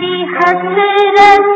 तेरी हसरत